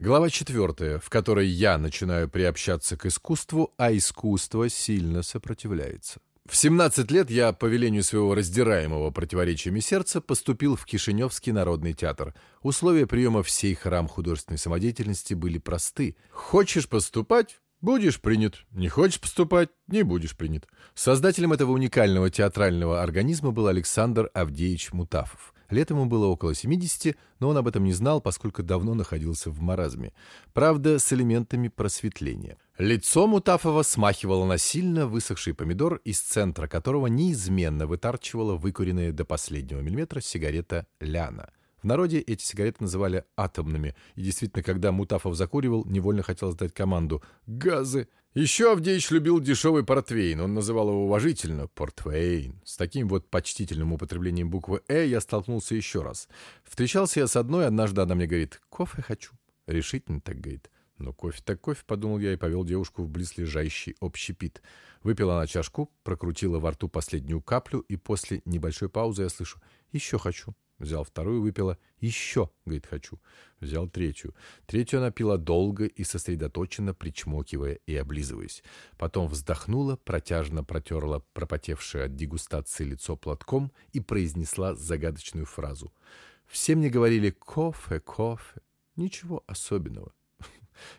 Глава четвертая, в которой я начинаю приобщаться к искусству, а искусство сильно сопротивляется. В 17 лет я, по велению своего раздираемого противоречиями сердца, поступил в Кишиневский народный театр. Условия приема всей храм художественной самодеятельности были просты. Хочешь поступать? Будешь принят. Не хочешь поступать? Не будешь принят. Создателем этого уникального театрального организма был Александр Авдеевич Мутафов. Лет ему было около 70, но он об этом не знал, поскольку давно находился в маразме. Правда, с элементами просветления. Лицо Мутафова смахивало на сильно высохший помидор, из центра которого неизменно вытарчивала выкуренная до последнего миллиметра сигарета «Ляна». В народе эти сигареты называли атомными, и действительно, когда Мутафов закуривал, невольно хотелось дать команду «Газы!». Еще Авдеич любил дешевый портвейн, он называл его уважительно «портвейн». С таким вот почтительным употреблением буквы «э» я столкнулся еще раз. Встречался я с одной, однажды она мне говорит «кофе хочу». Решительно так говорит. «Ну, кофе так кофе», — подумал я и повел девушку в близлежащий общепит. Выпила она чашку, прокрутила во рту последнюю каплю, и после небольшой паузы я слышу «еще хочу». Взял вторую, выпила. «Еще!» — говорит, «хочу». Взял третью. Третью она пила долго и сосредоточенно, причмокивая и облизываясь. Потом вздохнула, протяжно протерла пропотевшее от дегустации лицо платком и произнесла загадочную фразу. Все мне говорили «кофе, кофе». Ничего особенного.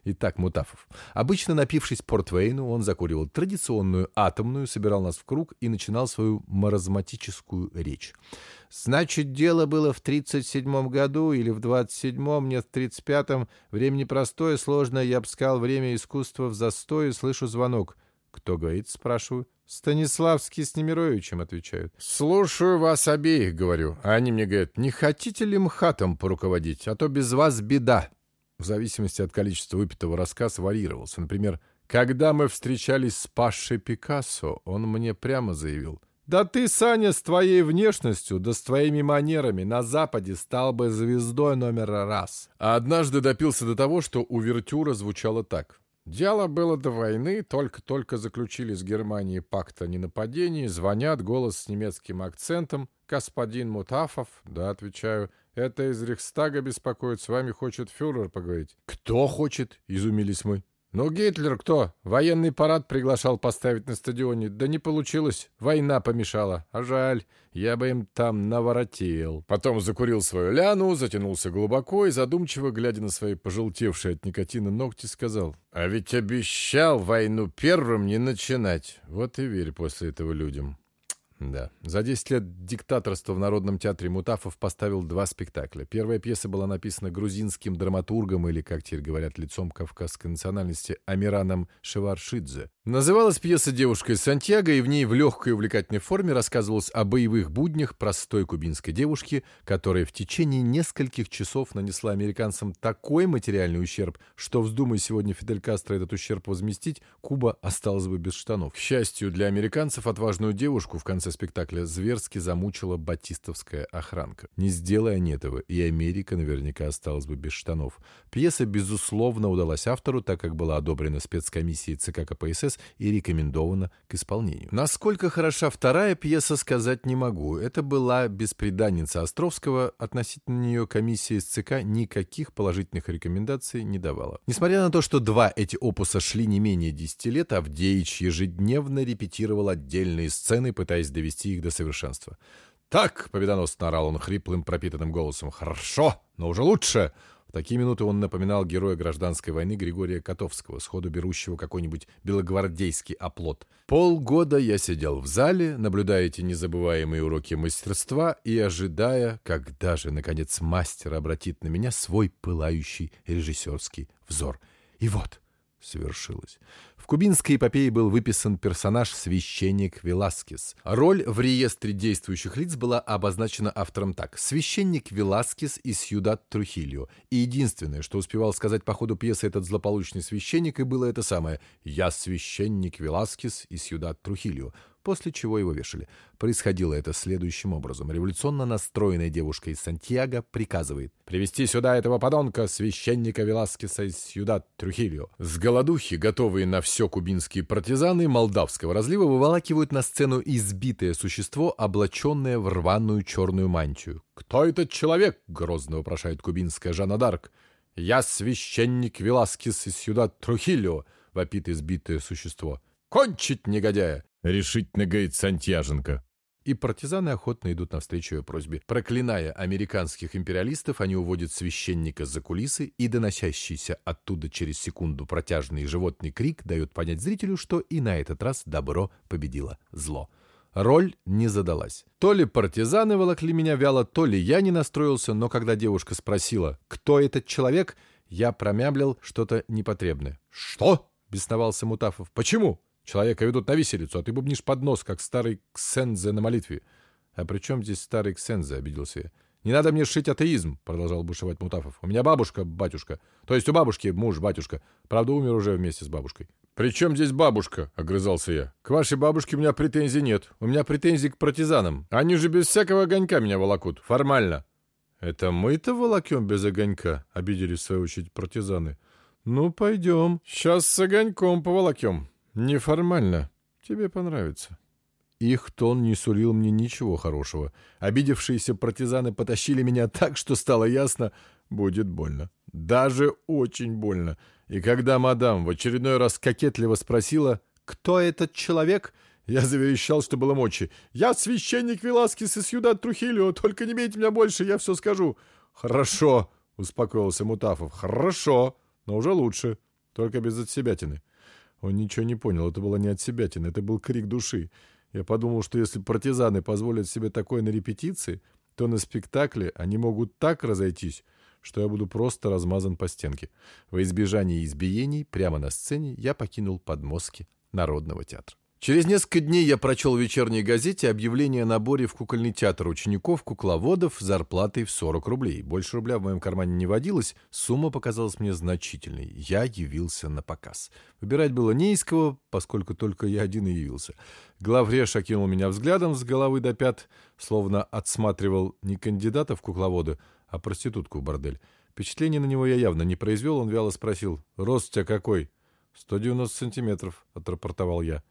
Итак, Мутафов. Обычно напившись портвейну, он закуривал традиционную атомную, собирал нас в круг и начинал свою маразматическую речь. Значит, дело было в 37-м году или в 27-м, нет, в 35-м. Время непростое, сложное, я бы сказал, время искусства в застое, слышу звонок. «Кто говорит?» — спрашиваю. «Станиславский с Немировичем», — отвечают. «Слушаю вас обеих», — говорю. А они мне говорят, «Не хотите ли МХАТом поруководить? А то без вас беда». В зависимости от количества выпитого рассказ варьировался. Например, «Когда мы встречались с Пашей Пикассо, он мне прямо заявил — да ты, Саня, с твоей внешностью, да с твоими манерами на Западе стал бы звездой номер раз. А однажды допился до того, что увертюра звучала так. Дело было до войны, только-только заключили с Германией пакт о ненападении, звонят, голос с немецким акцентом. «Господин Мутафов?» «Да», отвечаю. «Это из Рейхстага беспокоит, с вами хочет фюрер поговорить». «Кто хочет?» — изумились мы. «Ну, Гитлер кто? Военный парад приглашал поставить на стадионе. Да не получилось. Война помешала. А жаль. Я бы им там наворотил». Потом закурил свою ляну, затянулся глубоко и, задумчиво, глядя на свои пожелтевшие от никотина ногти, сказал, «А ведь обещал войну первым не начинать. Вот и верь после этого людям». Да. За 10 лет диктаторства в Народном театре Мутафов поставил два спектакля. Первая пьеса была написана грузинским драматургом или, как теперь говорят, лицом кавказской национальности Амираном Шеваршидзе. Называлась пьеса «Девушка из Сантьяго», и в ней в легкой увлекательной форме рассказывалось о боевых буднях простой кубинской девушки, которая в течение нескольких часов нанесла американцам такой материальный ущерб, что, вздумай сегодня Фидель Кастро этот ущерб возместить, Куба осталась бы без штанов. К счастью для американцев, отважную девушку в конце спектакля зверски замучила батистовская охранка. Не сделая они этого, и Америка наверняка осталась бы без штанов. Пьеса, безусловно, удалась автору, так как была одобрена спецкомиссией ЦК КПСС и рекомендована к исполнению. Насколько хороша вторая пьеса, сказать не могу. Это была беспреданница Островского. Относительно нее комиссия из ЦК никаких положительных рекомендаций не давала. Несмотря на то, что два эти опуса шли не менее 10 лет, Авдеич ежедневно репетировал отдельные сцены, пытаясь довести их до совершенства. «Так!» — победоносно орал он хриплым, пропитанным голосом. «Хорошо, но уже лучше!» Такие минуты он напоминал героя гражданской войны Григория Котовского, сходу берущего какой-нибудь белогвардейский оплот. Полгода я сидел в зале, наблюдая эти незабываемые уроки мастерства и ожидая, когда же, наконец, мастер обратит на меня свой пылающий режиссерский взор. И вот свершилось. В кубинской эпопее был выписан персонаж священник Веласкес. Роль в реестре действующих лиц была обозначена автором так. Священник Веласкес из Сьюдад Трухильо. И единственное, что успевал сказать по ходу пьесы этот злополучный священник, и было это самое «Я священник Веласкес из Сьюдад Трухильо» после чего его вешали. Происходило это следующим образом. Революционно настроенная девушка из Сантьяго приказывает «Привести сюда этого подонка, священника Веласкеса из Сьюдад Трухильо». С голодухи, готовые на все кубинские партизаны молдавского разлива, выволакивают на сцену избитое существо, облаченное в рваную черную мантию. «Кто этот человек?» — грозно вопрошает кубинская Жанна Дарк. «Я священник Веласкес из сюда Трухильо!» — вопит избитое существо. «Кончить, негодяя!» — решительно говорит Сантьяженко. И партизаны охотно идут навстречу ее просьбе. Проклиная американских империалистов, они уводят священника за кулисы, и доносящийся оттуда через секунду протяжный животный крик дает понять зрителю, что и на этот раз добро победило зло. Роль не задалась. То ли партизаны волокли меня вяло, то ли я не настроился, но когда девушка спросила, кто этот человек, я промямлил что-то непотребное. «Что?» — бесновался Мутафов. «Почему?» Человека ведут на виселицу, а ты бубнишь под нос, как старый ксензе на молитве. — А при чем здесь старый ксензе? — обиделся я. — Не надо мне шить атеизм, — продолжал бушевать Мутафов. — У меня бабушка, батюшка. То есть у бабушки муж, батюшка. Правда, умер уже вместе с бабушкой. — При чем здесь бабушка? — огрызался я. — К вашей бабушке у меня претензий нет. У меня претензий к партизанам. Они же без всякого огонька меня волокут. Формально. — Это мы-то волокем без огонька? — обиделись в свою очередь партизаны. — Ну, пойдем. Сейчас с огоньком поволокем. «Неформально. Тебе понравится». Их тон не сулил мне ничего хорошего. Обидевшиеся партизаны потащили меня так, что стало ясно, будет больно. Даже очень больно. И когда мадам в очередной раз кокетливо спросила, кто этот человек, я заверещал, что было мочи. «Я священник Веласкес из Юда Трухилио, только не бейте меня больше, я все скажу». «Хорошо», — успокоился Мутафов, «хорошо, но уже лучше, только без отсебятины». Он ничего не понял, это было не от себятины, это был крик души. Я подумал, что если партизаны позволят себе такое на репетиции, то на спектакле они могут так разойтись, что я буду просто размазан по стенке. Во избежание избиений прямо на сцене я покинул подмостки Народного театра. Через несколько дней я прочел в вечерней газете объявление о наборе в кукольный театр учеников-кукловодов с зарплатой в 40 рублей. Больше рубля в моем кармане не водилось, сумма показалась мне значительной. Я явился на показ. Выбирать было не из кого, поскольку только я один и явился. Главреж окинул меня взглядом с головы до пят, словно отсматривал не кандидата в кукловоды, а проститутку в бордель. Впечатление на него я явно не произвел, он вяло спросил, «Рост у тебя какой?» «190 сантиметров», — отрапортовал я.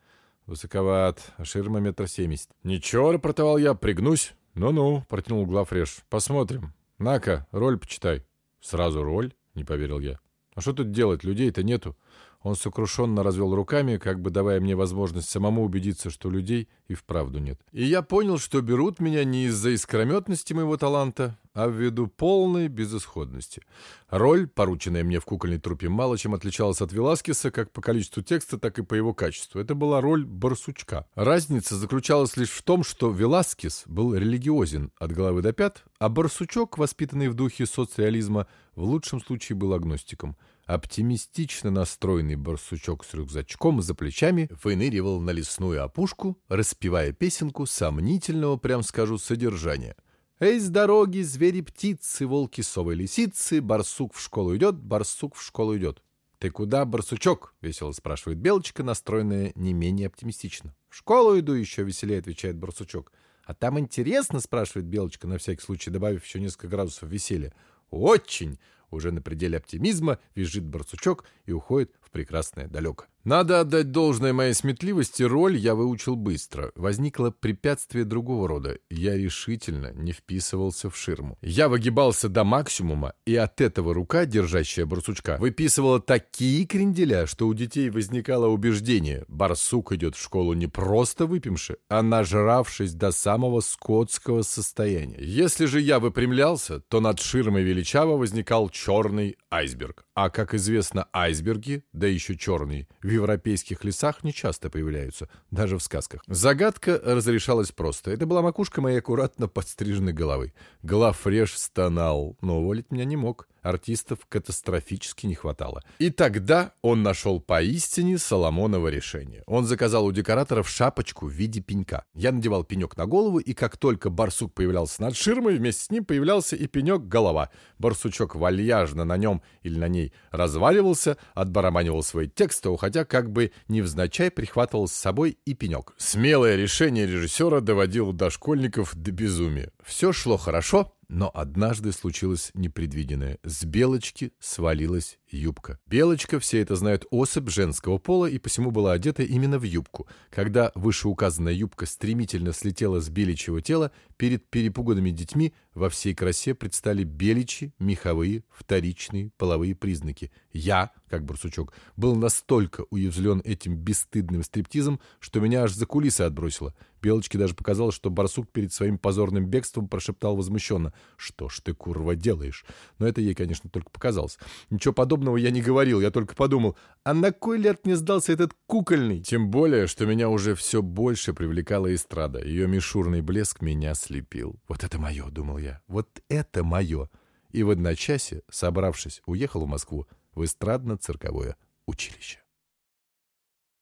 «Высоковат, а ширма метр семьдесят». «Ничего», — рапортовал я, — «пригнусь». «Ну-ну», — протянул Глафреш, — «посмотрим. На-ка, роль почитай». «Сразу роль?» — не поверил я. «А что тут делать? Людей-то нету». Он сокрушенно развел руками, как бы давая мне возможность самому убедиться, что людей и вправду нет. И я понял, что берут меня не из-за искрометности моего таланта, а ввиду полной безысходности. Роль, порученная мне в кукольной трупе, мало чем отличалась от Веласкеса как по количеству текста, так и по его качеству. Это была роль барсучка. Разница заключалась лишь в том, что Веласкес был религиозен от головы до пят, а барсучок, воспитанный в духе соцреализма, в лучшем случае был агностиком. Оптимистично настроенный барсучок с рюкзачком за плечами выныривал на лесную опушку, распевая песенку сомнительного, прям скажу, содержания — Эй, с дороги, звери-птицы, волки, совы, лисицы, барсук в школу идет, барсук в школу идет. «Ты куда, барсучок?» — весело спрашивает Белочка, настроенная не менее оптимистично. «В школу иду еще», — веселее отвечает барсучок. «А там интересно?» — спрашивает Белочка, на всякий случай добавив еще несколько градусов веселья. «Очень!» — уже на пределе оптимизма визжит барсучок и уходит в прекрасное далеко. Надо отдать должное моей сметливости, роль я выучил быстро. Возникло препятствие другого рода. Я решительно не вписывался в ширму. Я выгибался до максимума, и от этого рука, держащая барсучка, выписывала такие кренделя, что у детей возникало убеждение, барсук идет в школу не просто выпивши, а нажравшись до самого скотского состояния. Если же я выпрямлялся, то над ширмой величаво возникал черный айсберг. А, как известно, айсберги, да еще черные, в европейских лесах не часто появляются, даже в сказках. Загадка разрешалась просто. Это была макушка моей аккуратно подстриженной головы. Глафреш стонал, но уволить меня не мог артистов катастрофически не хватало. И тогда он нашел поистине Соломоново решение. Он заказал у декораторов шапочку в виде пенька. Я надевал пенек на голову, и как только барсук появлялся над ширмой, вместе с ним появлялся и пенек-голова. Барсучок вальяжно на нем или на ней разваливался, отбараманивал свои тексты, уходя как бы невзначай прихватывал с собой и пенек. Смелое решение режиссера доводило дошкольников до безумия. Все шло хорошо, но однажды случилось непредвиденное. С белочки свалилась юбка. Белочка, все это знают, особь женского пола и посему была одета именно в юбку. Когда вышеуказанная юбка стремительно слетела с беличьего тела, перед перепуганными детьми во всей красе предстали беличьи, меховые, вторичные половые признаки. Я, как барсучок, был настолько уязвлен этим бесстыдным стриптизом, что меня аж за кулисы отбросило. Белочке даже показалось, что барсук перед своим позорным бегством прошептал возмущенно. «Что ж ты, курва, делаешь?» Но это ей, конечно, только показалось. Ничего подобного я не говорил, я только подумал, а на кой ляд мне сдался этот кукольный? Тем более, что меня уже все больше привлекала эстрада. Ее мишурный блеск меня слепил. Вот это мое, думал я, вот это мое. И в одночасье, собравшись, уехал в Москву в эстрадно-цирковое училище.